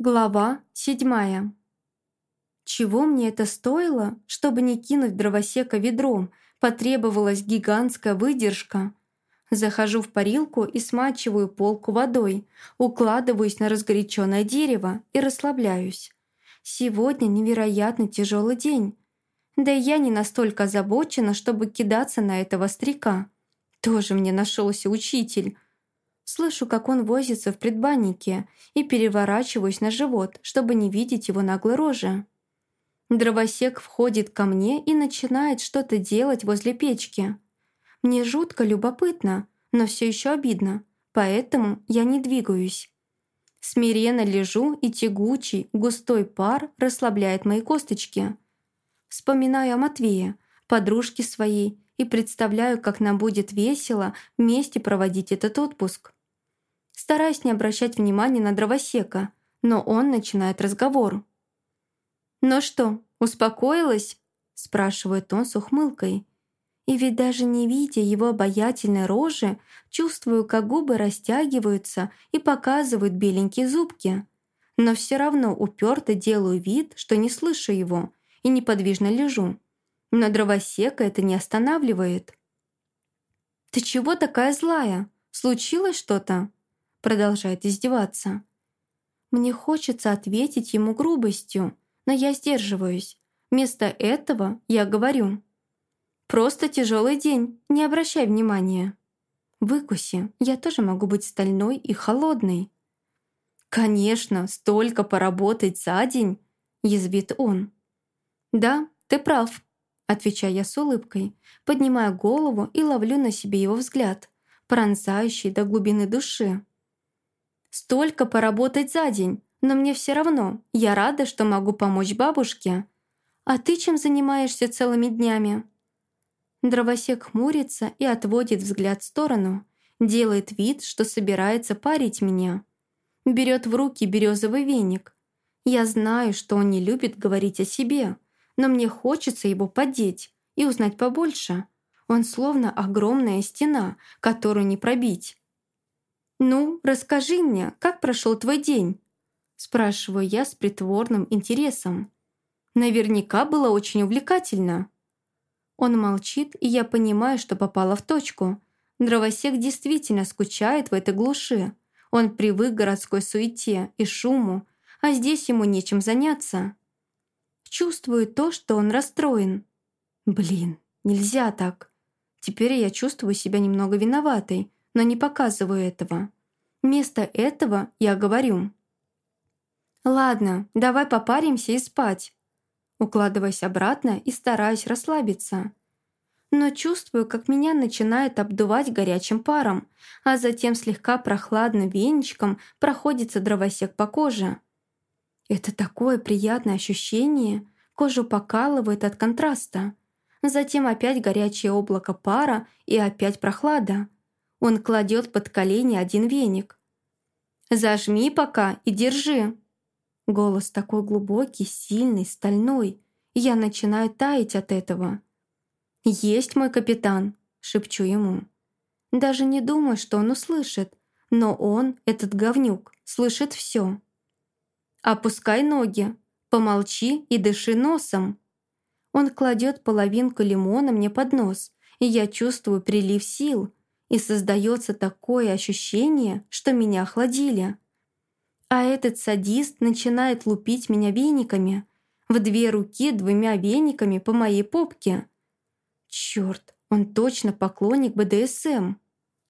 Глава седьмая. Чего мне это стоило, чтобы не кинуть дровосека ведром, потребовалась гигантская выдержка. Захожу в парилку и смачиваю полку водой, укладываюсь на разгоряченное дерево и расслабляюсь. Сегодня невероятно тяжелый день. Да и я не настолько озабочена, чтобы кидаться на этого старика. Тоже мне нашелся учитель — Слышу, как он возится в предбаннике и переворачиваюсь на живот, чтобы не видеть его наглой рожи. Дровосек входит ко мне и начинает что-то делать возле печки. Мне жутко любопытно, но все еще обидно, поэтому я не двигаюсь. Смиренно лежу, и тягучий, густой пар расслабляет мои косточки. Вспоминаю о Матвее, подружке своей, и представляю, как нам будет весело вместе проводить этот отпуск стараясь не обращать внимания на дровосека, но он начинает разговор. «Ну что, успокоилась?» – спрашивает он с ухмылкой. И ведь даже не видя его обаятельной рожи, чувствую, как губы растягиваются и показывают беленькие зубки. Но все равно уперто делаю вид, что не слышу его, и неподвижно лежу. Но дровосека это не останавливает. «Ты чего такая злая? Случилось что-то?» Продолжает издеваться. Мне хочется ответить ему грубостью, но я сдерживаюсь. Вместо этого я говорю. «Просто тяжелый день, не обращай внимания». Выкуси, я тоже могу быть стальной и холодной. «Конечно, столько поработать за день», — язвит он. «Да, ты прав», — отвечаю я с улыбкой, поднимая голову и ловлю на себе его взгляд, пронзающий до глубины души. Столько поработать за день, но мне все равно. Я рада, что могу помочь бабушке. А ты чем занимаешься целыми днями?» Дровосек хмурится и отводит взгляд в сторону. Делает вид, что собирается парить меня. Берет в руки березовый веник. Я знаю, что он не любит говорить о себе, но мне хочется его поддеть и узнать побольше. Он словно огромная стена, которую не пробить. «Ну, расскажи мне, как прошел твой день?» Спрашиваю я с притворным интересом. Наверняка было очень увлекательно. Он молчит, и я понимаю, что попала в точку. Дровосек действительно скучает в этой глуши. Он привык к городской суете и шуму, а здесь ему нечем заняться. Чувствую то, что он расстроен. Блин, нельзя так. Теперь я чувствую себя немного виноватой, но не показываю этого. Вместо этого я говорю. «Ладно, давай попаримся и спать». Укладываясь обратно и стараюсь расслабиться. Но чувствую, как меня начинает обдувать горячим паром, а затем слегка прохладным веничком проходится дровосек по коже. Это такое приятное ощущение, кожу покалывает от контраста. Затем опять горячее облако пара и опять прохлада. Он кладет под колени один веник. «Зажми пока и держи». Голос такой глубокий, сильный, стальной. Я начинаю таять от этого. «Есть мой капитан», — шепчу ему. Даже не думаю, что он услышит, но он, этот говнюк, слышит все. «Опускай ноги, помолчи и дыши носом». Он кладет половинку лимона мне под нос, и я чувствую прилив сил, и создается такое ощущение, что меня охладили. А этот садист начинает лупить меня вениками, в две руки двумя вениками по моей попке. Черт, он точно поклонник БДСМ.